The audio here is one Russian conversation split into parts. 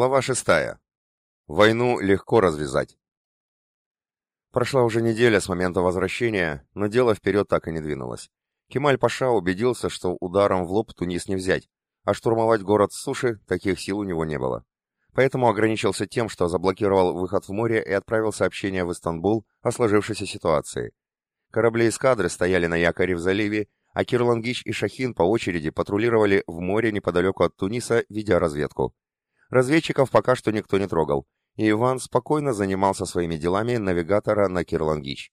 Глава шестая. Войну легко развязать. Прошла уже неделя с момента возвращения, но дело вперед так и не двинулось. Кемаль-Паша убедился, что ударом в лоб Тунис не взять, а штурмовать город с суши таких сил у него не было. Поэтому ограничился тем, что заблокировал выход в море и отправил сообщение в Истанбул о сложившейся ситуации. Корабли эскадры стояли на якоре в заливе, а Кирлангич и Шахин по очереди патрулировали в море неподалеку от Туниса, ведя разведку. Разведчиков пока что никто не трогал, и Иван спокойно занимался своими делами навигатора на Кирлангич.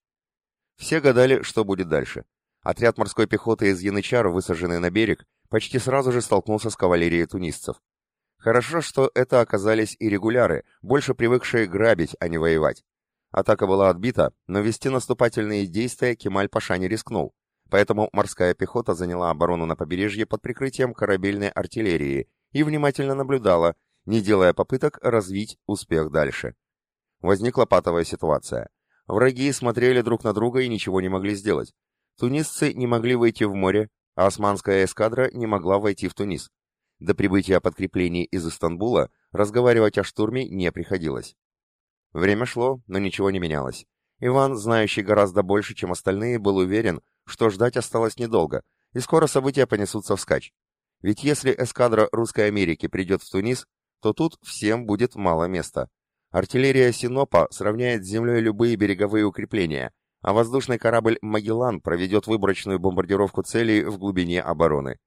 Все гадали, что будет дальше. Отряд морской пехоты из Янычар, высаженный на берег, почти сразу же столкнулся с кавалерией тунисцев. Хорошо, что это оказались иррегуляры, больше привыкшие грабить, а не воевать. Атака была отбита, но вести наступательные действия Кемаль-Паша не рискнул, поэтому морская пехота заняла оборону на побережье под прикрытием корабельной артиллерии и внимательно наблюдала, не делая попыток развить успех дальше. Возникла патовая ситуация. Враги смотрели друг на друга и ничего не могли сделать. Тунисцы не могли выйти в море, а османская эскадра не могла войти в Тунис. До прибытия подкреплений из Истанбула разговаривать о штурме не приходилось. Время шло, но ничего не менялось. Иван, знающий гораздо больше, чем остальные, был уверен, что ждать осталось недолго, и скоро события понесутся вскачь. Ведь если эскадра Русской Америки придет в Тунис, то тут всем будет мало места. Артиллерия Синопа сравняет с землей любые береговые укрепления, а воздушный корабль «Магеллан» проведет выборочную бомбардировку целей в глубине обороны.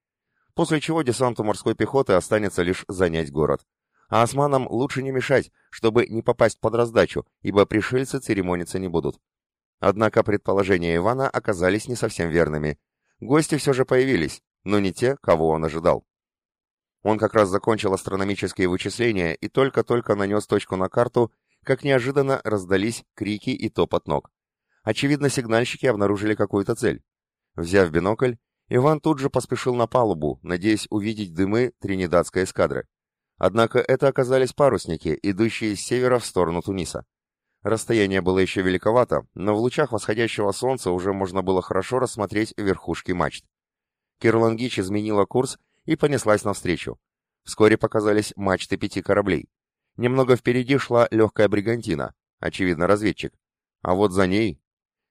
После чего десанту морской пехоты останется лишь занять город. А османам лучше не мешать, чтобы не попасть под раздачу, ибо пришельцы церемониться не будут. Однако предположения Ивана оказались не совсем верными. Гости все же появились, но не те, кого он ожидал. Он как раз закончил астрономические вычисления и только-только нанес точку на карту, как неожиданно раздались крики и топот ног. Очевидно, сигнальщики обнаружили какую-то цель. Взяв бинокль, Иван тут же поспешил на палубу, надеясь увидеть дымы тринидадской эскадры. Однако это оказались парусники, идущие с севера в сторону Туниса. Расстояние было еще великовато, но в лучах восходящего солнца уже можно было хорошо рассмотреть верхушки мачт. Кирлангич изменила курс и понеслась навстречу. Вскоре показались мачты пяти кораблей. Немного впереди шла легкая бригантина, очевидно, разведчик. А вот за ней...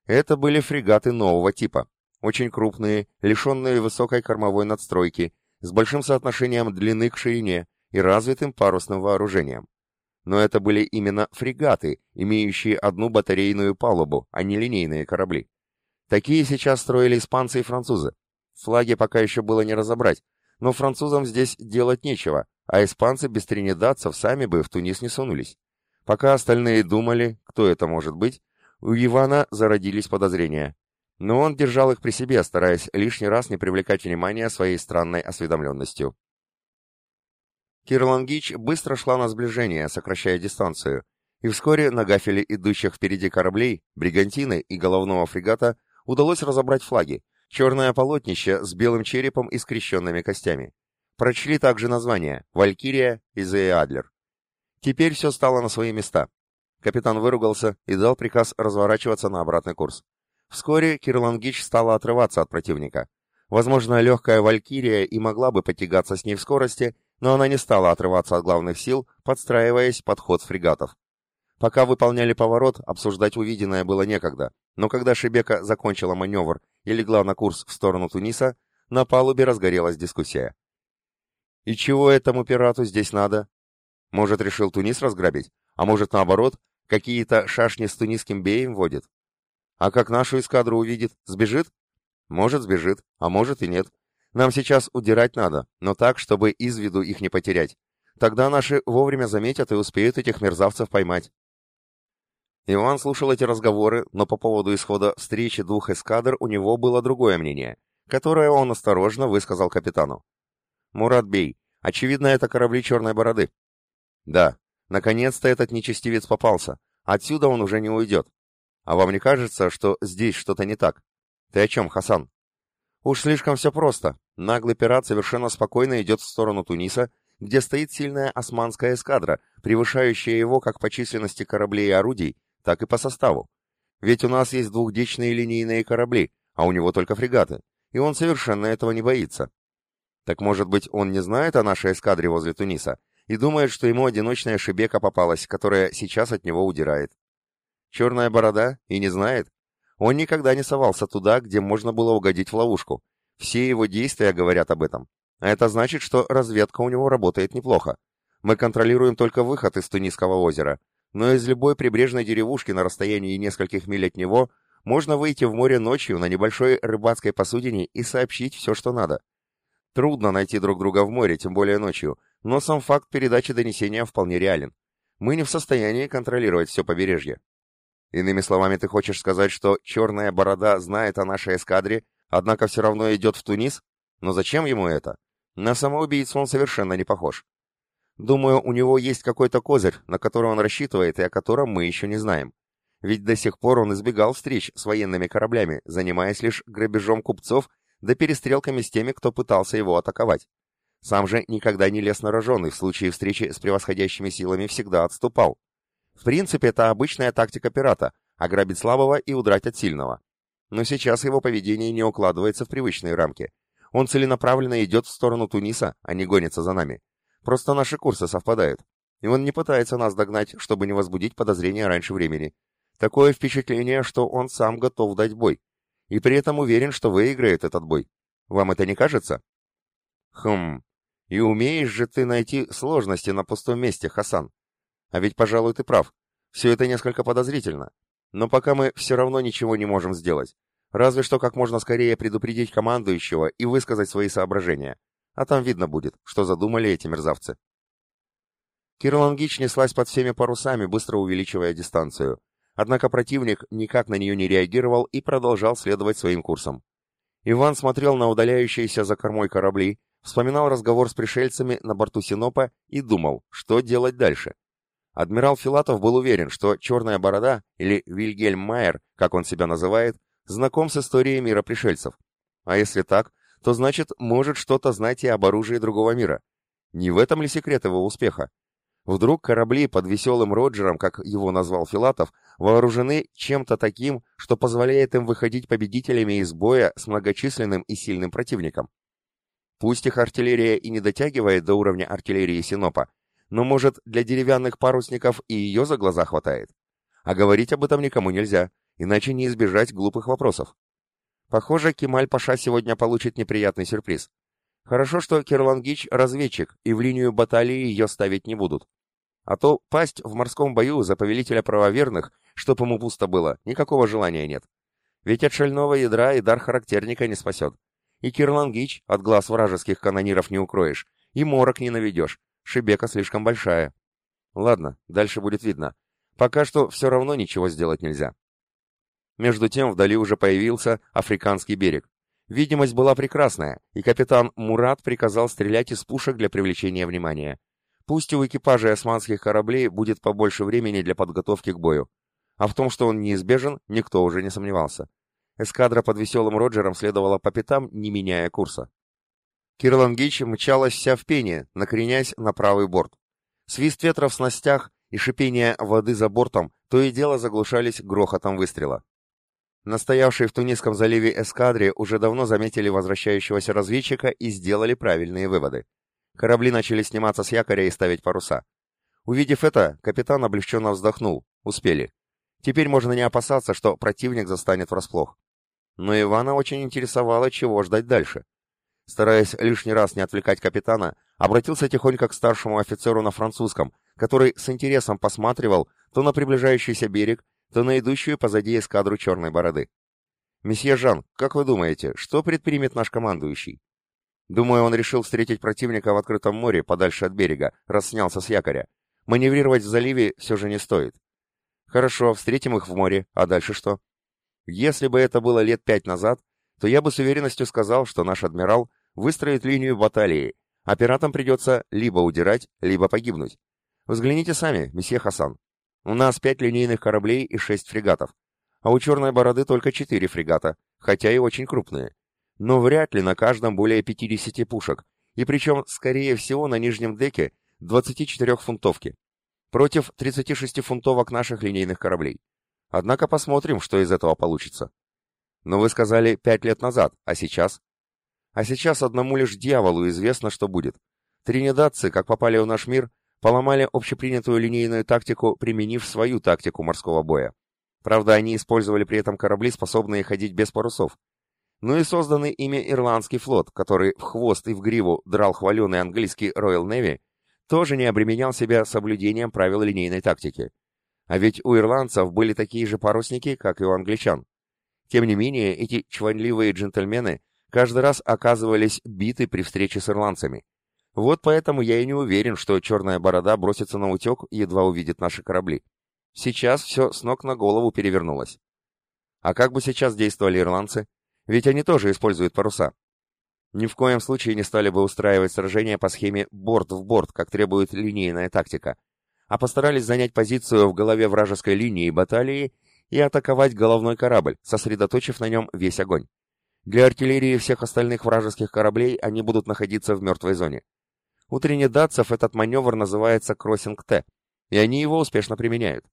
Это были фрегаты нового типа. Очень крупные, лишенные высокой кормовой надстройки, с большим соотношением длины к ширине и развитым парусным вооружением. Но это были именно фрегаты, имеющие одну батарейную палубу, а не линейные корабли. Такие сейчас строили испанцы и французы. Флаги пока еще было не разобрать, но французам здесь делать нечего, а испанцы без тринидадцев сами бы в Тунис не сунулись. Пока остальные думали, кто это может быть, у Ивана зародились подозрения. Но он держал их при себе, стараясь лишний раз не привлекать внимания своей странной осведомленностью. Кирлангич быстро шла на сближение, сокращая дистанцию, и вскоре на гафеле идущих впереди кораблей, бригантины и головного фрегата удалось разобрать флаги, Черное полотнище с белым черепом и скрещенными костями. Прочли также название «Валькирия» и «Зеадлер». Теперь все стало на свои места. Капитан выругался и дал приказ разворачиваться на обратный курс. Вскоре Кирлангич стала отрываться от противника. Возможно, легкая Валькирия и могла бы потягаться с ней в скорости, но она не стала отрываться от главных сил, подстраиваясь под ход фрегатов. Пока выполняли поворот, обсуждать увиденное было некогда, но когда Шебека закончила маневр и легла на курс в сторону Туниса, на палубе разгорелась дискуссия. «И чего этому пирату здесь надо? Может, решил Тунис разграбить? А может, наоборот, какие-то шашни с тунисским беем водит? А как нашу эскадру увидит, сбежит? Может, сбежит, а может и нет. Нам сейчас удирать надо, но так, чтобы из виду их не потерять. Тогда наши вовремя заметят и успеют этих мерзавцев поймать. Иван слушал эти разговоры, но по поводу исхода встречи двух эскадр у него было другое мнение, которое он осторожно высказал капитану. «Мурат Бей, очевидно, это корабли Черной Бороды». «Да, наконец-то этот нечестивец попался. Отсюда он уже не уйдет. А вам не кажется, что здесь что-то не так? Ты о чем, Хасан?» «Уж слишком все просто. Наглый пират совершенно спокойно идет в сторону Туниса, где стоит сильная османская эскадра, превышающая его как по численности кораблей и орудий, так и по составу. Ведь у нас есть двухдечные линейные корабли, а у него только фрегаты, и он совершенно этого не боится. Так может быть, он не знает о нашей эскадре возле Туниса, и думает, что ему одиночная шибека попалась, которая сейчас от него удирает. Черная борода и не знает. Он никогда не совался туда, где можно было угодить в ловушку. Все его действия говорят об этом. А это значит, что разведка у него работает неплохо. Мы контролируем только выход из Тунисского озера, но из любой прибрежной деревушки на расстоянии нескольких миль от него можно выйти в море ночью на небольшой рыбацкой посудине и сообщить все, что надо. Трудно найти друг друга в море, тем более ночью, но сам факт передачи донесения вполне реален. Мы не в состоянии контролировать все побережье. Иными словами, ты хочешь сказать, что черная борода знает о нашей эскадре, однако все равно идет в Тунис? Но зачем ему это? На самоубийцу он совершенно не похож. Думаю, у него есть какой-то козырь, на который он рассчитывает и о котором мы еще не знаем. Ведь до сих пор он избегал встреч с военными кораблями, занимаясь лишь грабежом купцов да перестрелками с теми, кто пытался его атаковать. Сам же никогда не лез на роженый, в случае встречи с превосходящими силами всегда отступал. В принципе, это обычная тактика пирата – ограбить слабого и удрать от сильного. Но сейчас его поведение не укладывается в привычные рамки. Он целенаправленно идет в сторону Туниса, а не гонится за нами. Просто наши курсы совпадают. И он не пытается нас догнать, чтобы не возбудить подозрения раньше времени. Такое впечатление, что он сам готов дать бой. И при этом уверен, что выиграет этот бой. Вам это не кажется? Хм. И умеешь же ты найти сложности на пустом месте, Хасан. А ведь, пожалуй, ты прав. Все это несколько подозрительно. Но пока мы все равно ничего не можем сделать. Разве что как можно скорее предупредить командующего и высказать свои соображения. А там видно будет, что задумали эти мерзавцы. Кирлангич неслась под всеми парусами, быстро увеличивая дистанцию. Однако противник никак на нее не реагировал и продолжал следовать своим курсом. Иван смотрел на удаляющиеся за кормой корабли, вспоминал разговор с пришельцами на борту Синопа и думал, что делать дальше. Адмирал Филатов был уверен, что «Черная борода» или Вильгельм Майер, как он себя называет, знаком с историей мира пришельцев. А если так, то значит, может что-то знать и об оружии другого мира. Не в этом ли секрет его успеха? Вдруг корабли под веселым Роджером, как его назвал Филатов, вооружены чем-то таким, что позволяет им выходить победителями из боя с многочисленным и сильным противником. Пусть их артиллерия и не дотягивает до уровня артиллерии Синопа, но, может, для деревянных парусников и ее за глаза хватает. А говорить об этом никому нельзя, иначе не избежать глупых вопросов. Похоже, Кемаль-Паша сегодня получит неприятный сюрприз. Хорошо, что Кирлангич — разведчик, и в линию баталии ее ставить не будут. А то пасть в морском бою за повелителя правоверных, чтоб ему пусто было, никакого желания нет. Ведь от шального ядра и дар характерника не спасет. И Кирлангич от глаз вражеских канониров не укроешь, и морок не наведешь, шибека слишком большая. Ладно, дальше будет видно. Пока что все равно ничего сделать нельзя. Между тем вдали уже появился африканский берег. Видимость была прекрасная, и капитан Мурат приказал стрелять из пушек для привлечения внимания. Пусть у экипажей османских кораблей будет побольше времени для подготовки к бою. А в том, что он неизбежен, никто уже не сомневался. Эскадра под веселым Роджером следовала по пятам, не меняя курса. Кирлангич мчалась вся в пене, накренясь на правый борт. Свист ветра в снастях и шипение воды за бортом то и дело заглушались грохотом выстрела. Настоявшие в Тунисском заливе эскадре уже давно заметили возвращающегося разведчика и сделали правильные выводы. Корабли начали сниматься с якоря и ставить паруса. Увидев это, капитан облегченно вздохнул. Успели. Теперь можно не опасаться, что противник застанет врасплох. Но Ивана очень интересовало, чего ждать дальше. Стараясь лишний раз не отвлекать капитана, обратился тихонько к старшему офицеру на французском, который с интересом посматривал то на приближающийся берег, то на идущую позади эскадру черной бороды. «Месье Жан, как вы думаете, что предпримет наш командующий?» «Думаю, он решил встретить противника в открытом море, подальше от берега, раз снялся с якоря. Маневрировать в заливе все же не стоит». «Хорошо, встретим их в море, а дальше что?» «Если бы это было лет пять назад, то я бы с уверенностью сказал, что наш адмирал выстроит линию баталии, а пиратам придется либо удирать, либо погибнуть. Взгляните сами, месье Хасан. У нас пять линейных кораблей и шесть фрегатов, а у Черной Бороды только четыре фрегата, хотя и очень крупные. Но вряд ли на каждом более 50 пушек, и причем, скорее всего, на нижнем деке 24-фунтовки, против 36-фунтовок наших линейных кораблей. Однако посмотрим, что из этого получится. Но вы сказали пять лет назад, а сейчас? А сейчас одному лишь дьяволу известно, что будет. Тринидадцы, как попали в наш мир, поломали общепринятую линейную тактику, применив свою тактику морского боя. Правда, они использовали при этом корабли, способные ходить без парусов. Ну и созданный ими ирландский флот, который в хвост и в гриву драл хваленый английский Royal Navy, тоже не обременял себя соблюдением правил линейной тактики. А ведь у ирландцев были такие же парусники, как и у англичан. Тем не менее, эти чванливые джентльмены каждый раз оказывались биты при встрече с ирландцами. Вот поэтому я и не уверен, что черная борода бросится на утек, едва увидит наши корабли. Сейчас все с ног на голову перевернулось. А как бы сейчас действовали ирландцы? Ведь они тоже используют паруса. Ни в коем случае не стали бы устраивать сражения по схеме борт в борт, как требует линейная тактика, а постарались занять позицию в голове вражеской линии баталии и атаковать головной корабль, сосредоточив на нем весь огонь. Для артиллерии всех остальных вражеских кораблей они будут находиться в мертвой зоне. У тринидадцев этот маневр называется кроссинг-Т, и они его успешно применяют.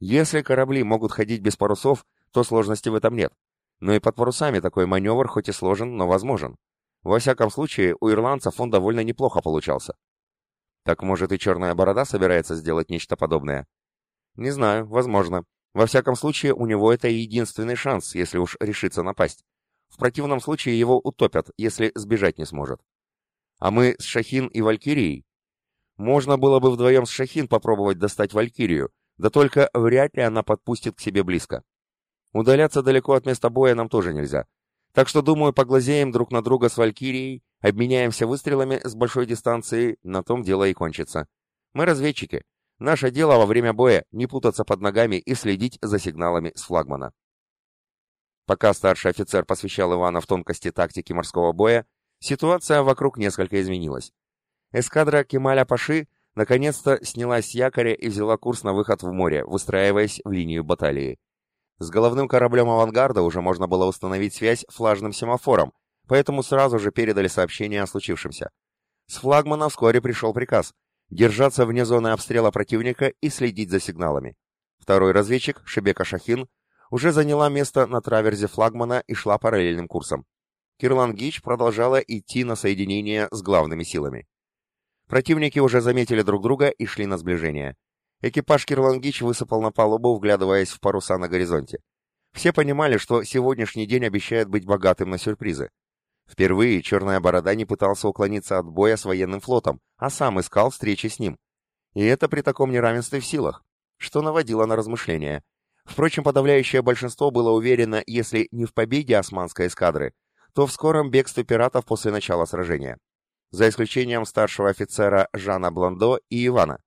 Если корабли могут ходить без парусов, то сложности в этом нет. Но и под парусами такой маневр хоть и сложен, но возможен. Во всяком случае, у ирландцев он довольно неплохо получался. Так может и Черная Борода собирается сделать нечто подобное? Не знаю, возможно. Во всяком случае, у него это единственный шанс, если уж решится напасть. В противном случае его утопят, если сбежать не сможет. А мы с Шахин и Валькирией? Можно было бы вдвоем с Шахин попробовать достать Валькирию, да только вряд ли она подпустит к себе близко. Удаляться далеко от места боя нам тоже нельзя. Так что, думаю, поглазеем друг на друга с Валькирией, обменяемся выстрелами с большой дистанции, на том дело и кончится. Мы разведчики. Наше дело во время боя не путаться под ногами и следить за сигналами с флагмана. Пока старший офицер посвящал Ивана в тонкости тактики морского боя, ситуация вокруг несколько изменилась. Эскадра Кемаля Паши наконец-то снялась с якоря и взяла курс на выход в море, выстраиваясь в линию баталии. С головным кораблем «Авангарда» уже можно было установить связь флажным семафором, поэтому сразу же передали сообщение о случившемся. С флагмана вскоре пришел приказ держаться вне зоны обстрела противника и следить за сигналами. Второй разведчик, Шебека Шахин, уже заняла место на траверзе флагмана и шла параллельным курсом. Кирлан Гич продолжала идти на соединение с главными силами. Противники уже заметили друг друга и шли на сближение. Экипаж Кирлангич высыпал на палубу, вглядываясь в паруса на горизонте. Все понимали, что сегодняшний день обещает быть богатым на сюрпризы. Впервые Черная Борода не пытался уклониться от боя с военным флотом, а сам искал встречи с ним. И это при таком неравенстве в силах, что наводило на размышления. Впрочем, подавляющее большинство было уверено, если не в победе османской эскадры, то в скором бегстве пиратов после начала сражения за исключением старшего офицера Жана Бландо и Ивана.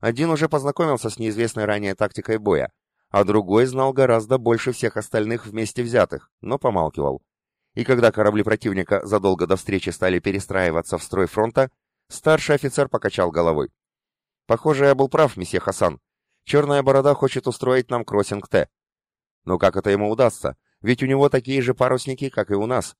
Один уже познакомился с неизвестной ранее тактикой боя, а другой знал гораздо больше всех остальных вместе взятых, но помалкивал. И когда корабли противника задолго до встречи стали перестраиваться в строй фронта, старший офицер покачал головой. «Похоже, я был прав, месье Хасан. Черная борода хочет устроить нам кроссинг Т. Но как это ему удастся? Ведь у него такие же парусники, как и у нас.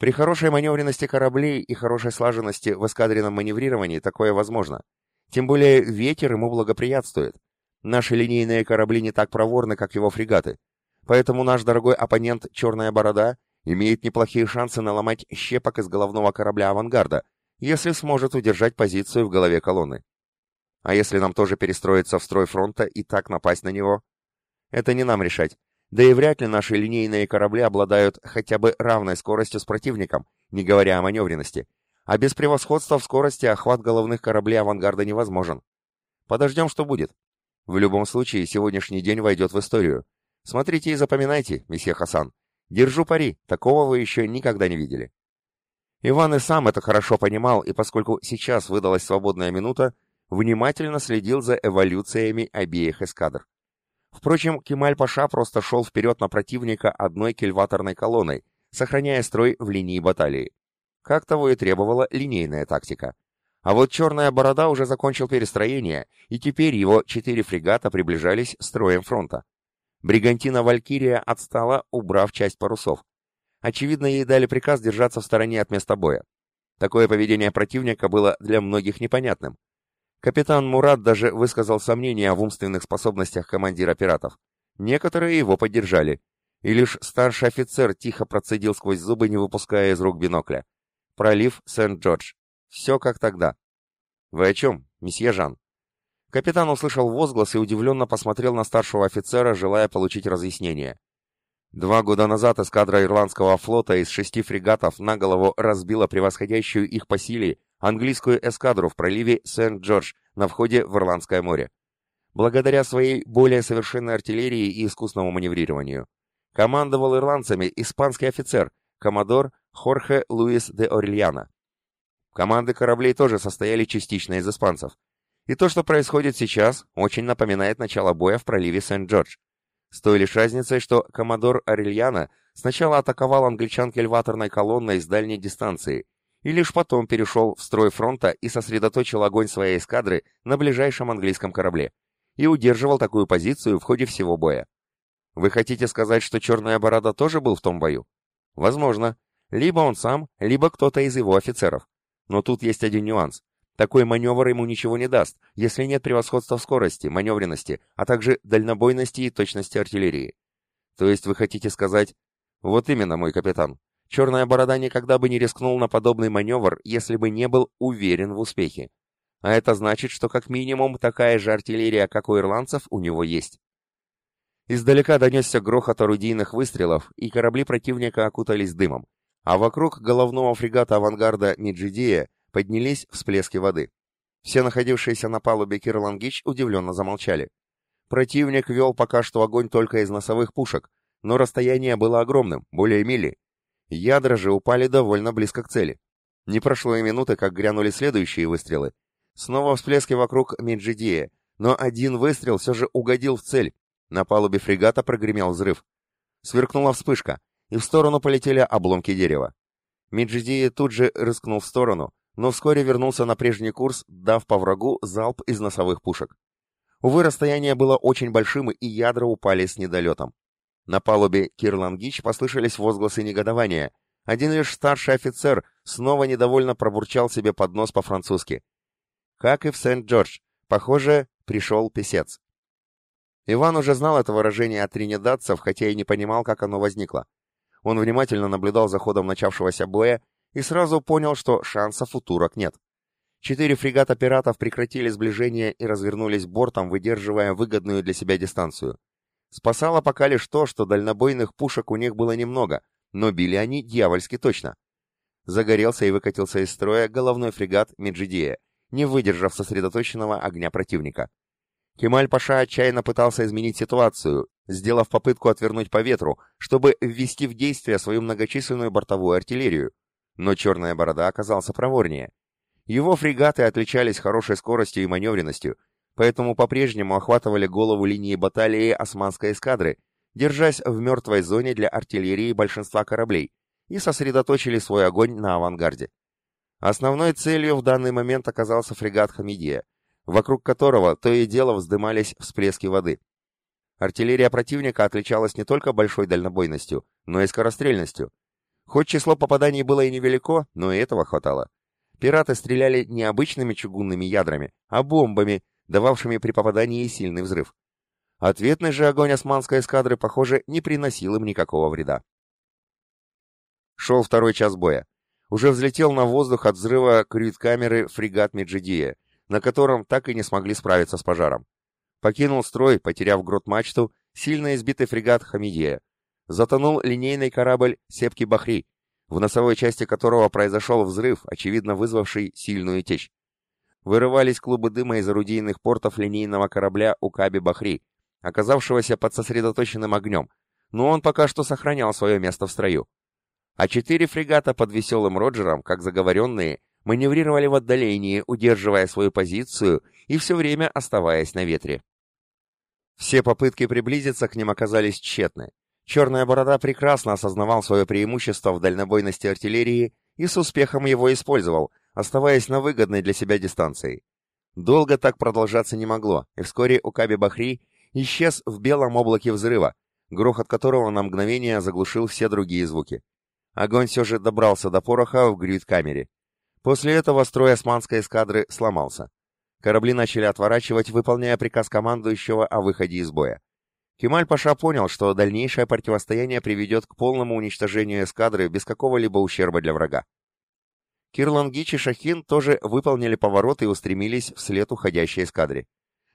При хорошей маневренности кораблей и хорошей слаженности в эскадренном маневрировании такое возможно. Тем более ветер ему благоприятствует. Наши линейные корабли не так проворны, как его фрегаты. Поэтому наш дорогой оппонент «Черная борода» имеет неплохие шансы наломать щепок из головного корабля «Авангарда», если сможет удержать позицию в голове колонны. А если нам тоже перестроиться в строй фронта и так напасть на него? Это не нам решать. Да и вряд ли наши линейные корабли обладают хотя бы равной скоростью с противником, не говоря о маневренности. А без превосходства в скорости охват головных кораблей авангарда невозможен. Подождем, что будет. В любом случае, сегодняшний день войдет в историю. Смотрите и запоминайте, месье Хасан. Держу пари, такого вы еще никогда не видели. Иван и сам это хорошо понимал, и поскольку сейчас выдалась свободная минута, внимательно следил за эволюциями обеих эскадр. Впрочем, Кемаль-Паша просто шел вперед на противника одной кильваторной колонной, сохраняя строй в линии баталии. Как того и требовала линейная тактика. А вот Черная Борода уже закончил перестроение, и теперь его четыре фрегата приближались строем фронта. Бригантина «Валькирия» отстала, убрав часть парусов. Очевидно, ей дали приказ держаться в стороне от места боя. Такое поведение противника было для многих непонятным. Капитан Мурат даже высказал сомнения в умственных способностях командира пиратов. Некоторые его поддержали. И лишь старший офицер тихо процедил сквозь зубы, не выпуская из рук бинокля. Пролив Сент-Джордж. Все как тогда. «Вы о чем, месье Жан». Капитан услышал возглас и удивленно посмотрел на старшего офицера, желая получить разъяснение. Два года назад эскадра ирландского флота из шести фрегатов на голову разбила превосходящую их по силе английскую эскадру в проливе Сент-Джордж на входе в Ирландское море. Благодаря своей более совершенной артиллерии и искусному маневрированию. Командовал ирландцами испанский офицер, коммодор Хорхе Луис де Орельяна. Команды кораблей тоже состояли частично из испанцев. И то, что происходит сейчас, очень напоминает начало боя в проливе Сент-Джордж. С той лишь разницей, что коммодор Орельяна сначала атаковал англичан кельваторной колонной с дальней дистанции, и лишь потом перешел в строй фронта и сосредоточил огонь своей эскадры на ближайшем английском корабле, и удерживал такую позицию в ходе всего боя. Вы хотите сказать, что Черная Борода тоже был в том бою? Возможно. Либо он сам, либо кто-то из его офицеров. Но тут есть один нюанс. Такой маневр ему ничего не даст, если нет превосходства в скорости, маневренности, а также дальнобойности и точности артиллерии. То есть вы хотите сказать... Вот именно, мой капитан. Черная борода никогда бы не рискнул на подобный маневр, если бы не был уверен в успехе. А это значит, что как минимум такая же артиллерия, как у ирландцев, у него есть. Издалека донесся грохот орудийных выстрелов, и корабли противника окутались дымом, а вокруг головного фрегата авангарда Ниджидея поднялись всплески воды. Все находившиеся на палубе Кирлангич удивленно замолчали. Противник вел пока что огонь только из носовых пушек, но расстояние было огромным, более мили. Ядра же упали довольно близко к цели. Не прошло и минуты, как грянули следующие выстрелы. Снова всплески вокруг Меджидея, но один выстрел все же угодил в цель, на палубе фрегата прогремел взрыв. Сверкнула вспышка, и в сторону полетели обломки дерева. Миджидии тут же рыскнул в сторону, но вскоре вернулся на прежний курс, дав по врагу залп из носовых пушек. Увы, расстояние было очень большим, и ядра упали с недолетом. На палубе Кирлангич послышались возгласы негодования. Один лишь старший офицер снова недовольно пробурчал себе под нос по-французски. Как и в Сент-Джордж, похоже, пришел писец. Иван уже знал это выражение от тринидадцев, хотя и не понимал, как оно возникло. Он внимательно наблюдал за ходом начавшегося боя и сразу понял, что шансов у турок нет. Четыре фрегата пиратов прекратили сближение и развернулись бортом, выдерживая выгодную для себя дистанцию. Спасало пока лишь то, что дальнобойных пушек у них было немного, но били они дьявольски точно. Загорелся и выкатился из строя головной фрегат Меджидея, не выдержав сосредоточенного огня противника. Кемаль-Паша отчаянно пытался изменить ситуацию, сделав попытку отвернуть по ветру, чтобы ввести в действие свою многочисленную бортовую артиллерию. Но Черная Борода оказался проворнее. Его фрегаты отличались хорошей скоростью и маневренностью, поэтому по-прежнему охватывали голову линии баталии османской эскадры, держась в мертвой зоне для артиллерии большинства кораблей, и сосредоточили свой огонь на авангарде. Основной целью в данный момент оказался фрегат Хамидия, вокруг которого то и дело вздымались всплески воды. Артиллерия противника отличалась не только большой дальнобойностью, но и скорострельностью. Хоть число попаданий было и невелико, но и этого хватало. Пираты стреляли не обычными чугунными ядрами, а бомбами, дававшими при попадании сильный взрыв. Ответный же огонь османской эскадры, похоже, не приносил им никакого вреда. Шел второй час боя. Уже взлетел на воздух от взрыва крюит-камеры фрегат Меджидия, на котором так и не смогли справиться с пожаром. Покинул строй, потеряв грот-мачту, сильно избитый фрегат Хамидия. Затонул линейный корабль Сепки Бахри, в носовой части которого произошел взрыв, очевидно вызвавший сильную течь. Вырывались клубы дыма из орудийных портов линейного корабля Укаби Бахри, оказавшегося под сосредоточенным огнем, но он пока что сохранял свое место в строю. А четыре фрегата под веселым Роджером, как заговоренные, маневрировали в отдалении, удерживая свою позицию и все время оставаясь на ветре. Все попытки приблизиться к ним оказались тщетны. Черная борода прекрасно осознавал свое преимущество в дальнобойности артиллерии и с успехом его использовал, оставаясь на выгодной для себя дистанции. Долго так продолжаться не могло, и вскоре Укаби Бахри исчез в белом облаке взрыва, грохот которого на мгновение заглушил все другие звуки. Огонь все же добрался до пороха в грюит-камере. После этого строй османской эскадры сломался. Корабли начали отворачивать, выполняя приказ командующего о выходе из боя. Кемаль-Паша понял, что дальнейшее противостояние приведет к полному уничтожению эскадры без какого-либо ущерба для врага. Кирлангич и Шахин тоже выполнили поворот и устремились вслед уходящей эскадре.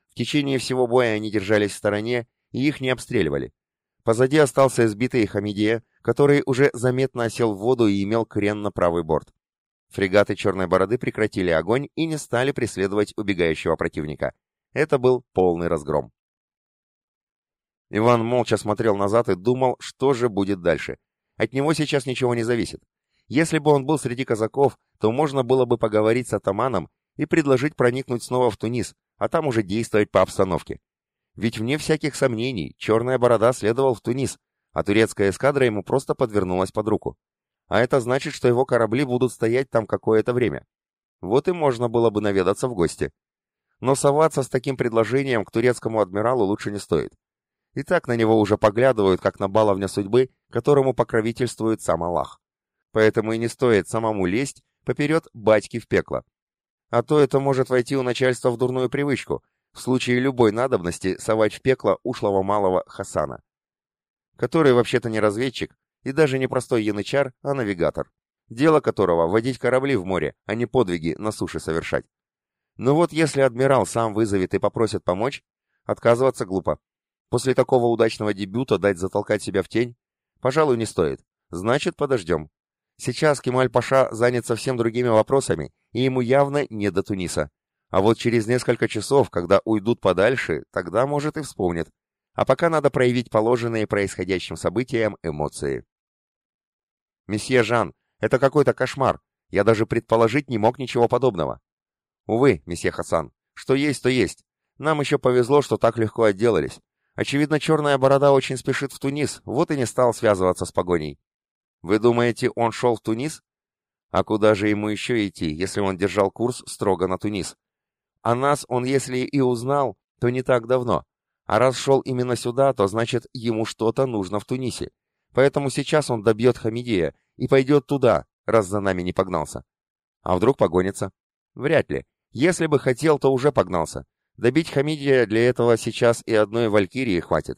В течение всего боя они держались в стороне и их не обстреливали. Позади остался избитый Хамидия, который уже заметно осел в воду и имел крен на правый борт. Фрегаты Черной Бороды прекратили огонь и не стали преследовать убегающего противника. Это был полный разгром. Иван молча смотрел назад и думал, что же будет дальше. От него сейчас ничего не зависит. Если бы он был среди казаков, то можно было бы поговорить с атаманом и предложить проникнуть снова в Тунис, а там уже действовать по обстановке. Ведь вне всяких сомнений, Черная Борода следовал в Тунис, а турецкая эскадра ему просто подвернулась под руку. А это значит, что его корабли будут стоять там какое-то время. Вот и можно было бы наведаться в гости. Но соваться с таким предложением к турецкому адмиралу лучше не стоит. И так на него уже поглядывают, как на баловня судьбы, которому покровительствует сам Аллах поэтому и не стоит самому лезть поперед батьки в пекло. А то это может войти у начальства в дурную привычку, в случае любой надобности совать в пекло ушлого малого Хасана, который вообще-то не разведчик и даже не простой янычар, а навигатор, дело которого водить корабли в море, а не подвиги на суше совершать. Но вот если адмирал сам вызовет и попросит помочь, отказываться глупо. После такого удачного дебюта дать затолкать себя в тень, пожалуй, не стоит. Значит, подождем. Сейчас Кемаль-Паша занят совсем другими вопросами, и ему явно не до Туниса. А вот через несколько часов, когда уйдут подальше, тогда, может, и вспомнит. А пока надо проявить положенные происходящим событиям эмоции. «Месье Жан, это какой-то кошмар. Я даже предположить не мог ничего подобного». «Увы, месье Хасан, что есть, то есть. Нам еще повезло, что так легко отделались. Очевидно, черная борода очень спешит в Тунис, вот и не стал связываться с погоней. Вы думаете, он шел в Тунис? А куда же ему еще идти, если он держал курс строго на Тунис? А нас он, если и узнал, то не так давно. А раз шел именно сюда, то значит, ему что-то нужно в Тунисе. Поэтому сейчас он добьет Хамидия и пойдет туда, раз за нами не погнался. А вдруг погонится? Вряд ли. Если бы хотел, то уже погнался. Добить Хамидия для этого сейчас и одной Валькирии хватит.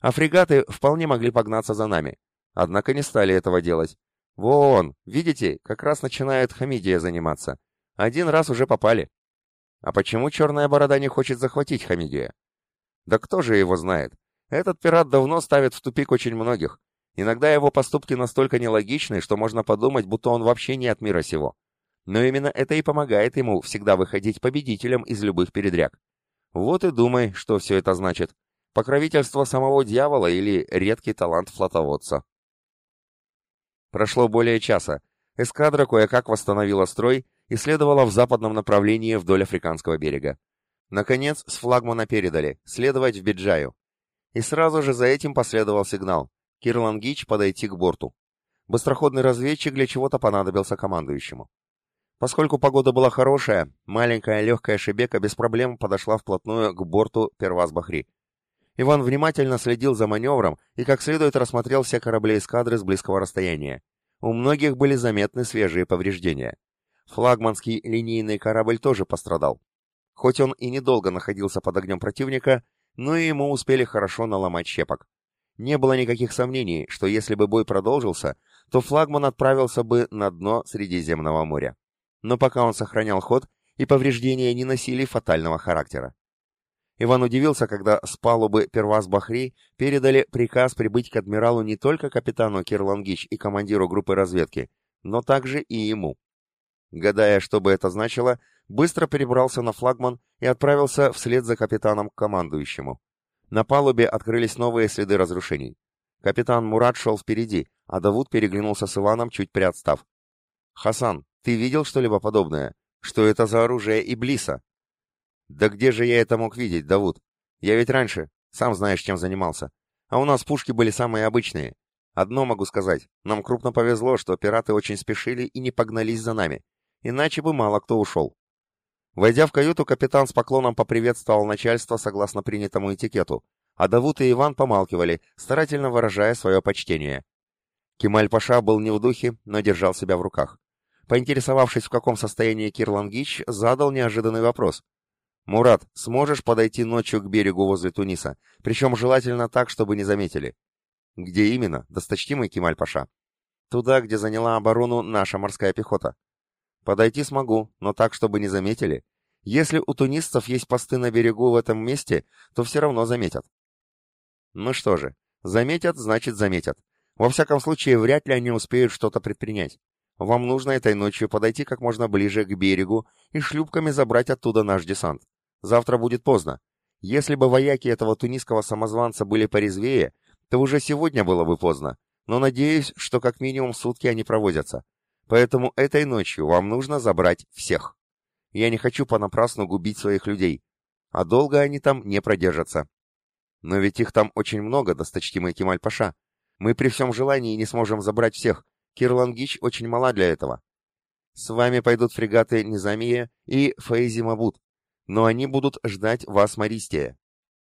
А фрегаты вполне могли погнаться за нами. Однако не стали этого делать. Вон, видите, как раз начинает Хамидия заниматься. Один раз уже попали. А почему Черная Борода не хочет захватить Хамидия? Да кто же его знает? Этот пират давно ставит в тупик очень многих. Иногда его поступки настолько нелогичны, что можно подумать, будто он вообще не от мира сего. Но именно это и помогает ему всегда выходить победителем из любых передряг. Вот и думай, что все это значит. Покровительство самого дьявола или редкий талант флотоводца. Прошло более часа. Эскадра кое-как восстановила строй и следовала в западном направлении вдоль африканского берега. Наконец, с флагмана передали следовать в Биджаю. И сразу же за этим последовал сигнал Кирлангич подойти к борту. Быстроходный разведчик для чего-то понадобился командующему. Поскольку погода была хорошая, маленькая легкая шебека без проблем подошла вплотную к борту Перваз-Бахри. Иван внимательно следил за маневром и как следует рассмотрел все корабли эскадры с близкого расстояния. У многих были заметны свежие повреждения. Флагманский линейный корабль тоже пострадал. Хоть он и недолго находился под огнем противника, но и ему успели хорошо наломать щепок. Не было никаких сомнений, что если бы бой продолжился, то флагман отправился бы на дно Средиземного моря. Но пока он сохранял ход, и повреждения не носили фатального характера. Иван удивился, когда с палубы Перваз Бахри передали приказ прибыть к адмиралу не только капитану Кирлангич и командиру группы разведки, но также и ему. Гадая, что бы это значило, быстро перебрался на флагман и отправился вслед за капитаном к командующему. На палубе открылись новые следы разрушений. Капитан Мурат шел впереди, а Давуд переглянулся с Иваном, чуть приотстав. «Хасан, ты видел что-либо подобное? Что это за оружие Иблиса?» «Да где же я это мог видеть, Давуд? Я ведь раньше, сам знаешь, чем занимался. А у нас пушки были самые обычные. Одно могу сказать, нам крупно повезло, что пираты очень спешили и не погнались за нами. Иначе бы мало кто ушел». Войдя в каюту, капитан с поклоном поприветствовал начальство согласно принятому этикету, а Давуд и Иван помалкивали, старательно выражая свое почтение. Кемаль-Паша был не в духе, но держал себя в руках. Поинтересовавшись, в каком состоянии Кирлангич, задал неожиданный вопрос — «Мурат, сможешь подойти ночью к берегу возле Туниса? Причем желательно так, чтобы не заметили». «Где именно, досточтимый Кемаль-Паша?» «Туда, где заняла оборону наша морская пехота». Подойти смогу, но так, чтобы не заметили. Если у тунисцев есть посты на берегу в этом месте, то все равно заметят. Ну что же, заметят, значит заметят. Во всяком случае, вряд ли они успеют что-то предпринять. Вам нужно этой ночью подойти как можно ближе к берегу и шлюпками забрать оттуда наш десант. Завтра будет поздно. Если бы вояки этого тунисского самозванца были порезвее, то уже сегодня было бы поздно. Но надеюсь, что как минимум сутки они проводятся. Поэтому этой ночью вам нужно забрать всех. Я не хочу понапрасну губить своих людей. А долго они там не продержатся. Но ведь их там очень много, досточтимый Кемаль-Паша. Мы при всем желании не сможем забрать всех. Кирлангич очень мала для этого. С вами пойдут фрегаты Низамия и Фейзи Мабут, но они будут ждать вас Мористия.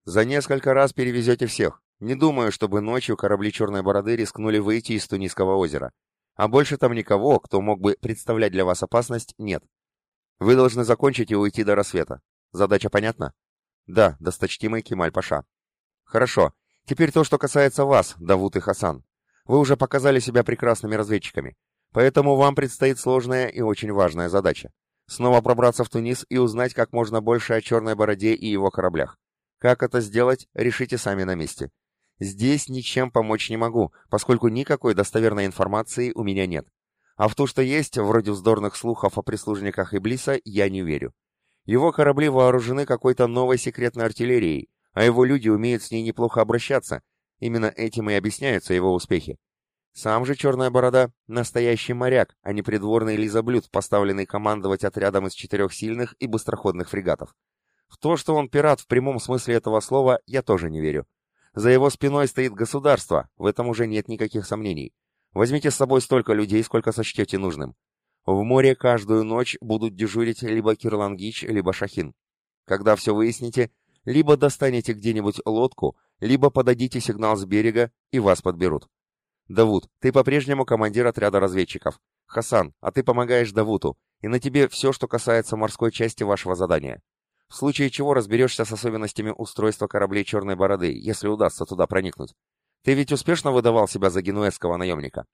За несколько раз перевезете всех. Не думаю, чтобы ночью корабли Черной Бороды рискнули выйти из Тунисского озера. А больше там никого, кто мог бы представлять для вас опасность, нет. Вы должны закончить и уйти до рассвета. Задача понятна? Да, досточтимый Кемаль-Паша. Хорошо. Теперь то, что касается вас, Давут и Хасан. Вы уже показали себя прекрасными разведчиками. Поэтому вам предстоит сложная и очень важная задача. Снова пробраться в Тунис и узнать как можно больше о Черной Бороде и его кораблях. Как это сделать, решите сами на месте. Здесь ничем помочь не могу, поскольку никакой достоверной информации у меня нет. А в то, что есть, вроде вздорных слухов о прислужниках Иблиса, я не верю. Его корабли вооружены какой-то новой секретной артиллерией, а его люди умеют с ней неплохо обращаться, именно этим и объясняются его успехи. Сам же Черная Борода — настоящий моряк, а не придворный лизоблюд, поставленный командовать отрядом из четырех сильных и быстроходных фрегатов. В то, что он пират в прямом смысле этого слова, я тоже не верю. За его спиной стоит государство, в этом уже нет никаких сомнений. Возьмите с собой столько людей, сколько сочтете нужным. В море каждую ночь будут дежурить либо Кирлангич, либо Шахин. Когда все выясните, либо достанете где-нибудь лодку, либо подадите сигнал с берега, и вас подберут. Давуд, ты по-прежнему командир отряда разведчиков. Хасан, а ты помогаешь Давуту, и на тебе все, что касается морской части вашего задания. В случае чего разберешься с особенностями устройства кораблей Черной Бороды, если удастся туда проникнуть. Ты ведь успешно выдавал себя за генуэзского наемника?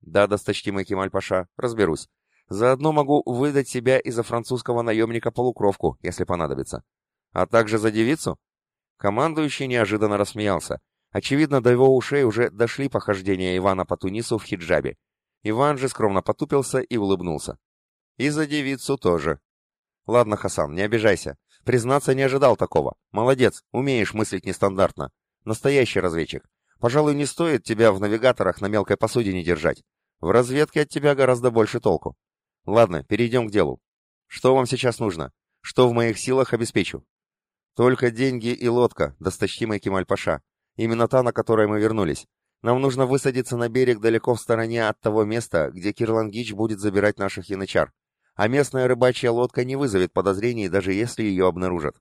Да, досточтимый Кемаль-Паша, разберусь. Заодно могу выдать себя и за французского наемника-полукровку, если понадобится. А также за девицу? Командующий неожиданно рассмеялся. Очевидно, до его ушей уже дошли похождения Ивана по Тунису в хиджабе. Иван же скромно потупился и улыбнулся. И за девицу тоже. Ладно, Хасан, не обижайся. Признаться, не ожидал такого. Молодец, умеешь мыслить нестандартно. Настоящий разведчик. Пожалуй, не стоит тебя в навигаторах на мелкой посудине держать. В разведке от тебя гораздо больше толку. Ладно, перейдем к делу. Что вам сейчас нужно? Что в моих силах обеспечу? Только деньги и лодка, досточтимый Кемаль-Паша. Именно та, на которой мы вернулись. Нам нужно высадиться на берег далеко в стороне от того места, где Кирлангич будет забирать наших янычар. А местная рыбачья лодка не вызовет подозрений, даже если ее обнаружат.